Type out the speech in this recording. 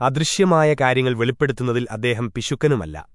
അദൃശ്യമായ കാര്യങ്ങൾ വെളിപ്പെടുത്തുന്നതിൽ അദ്ദേഹം പിശുക്കനുമല്ല.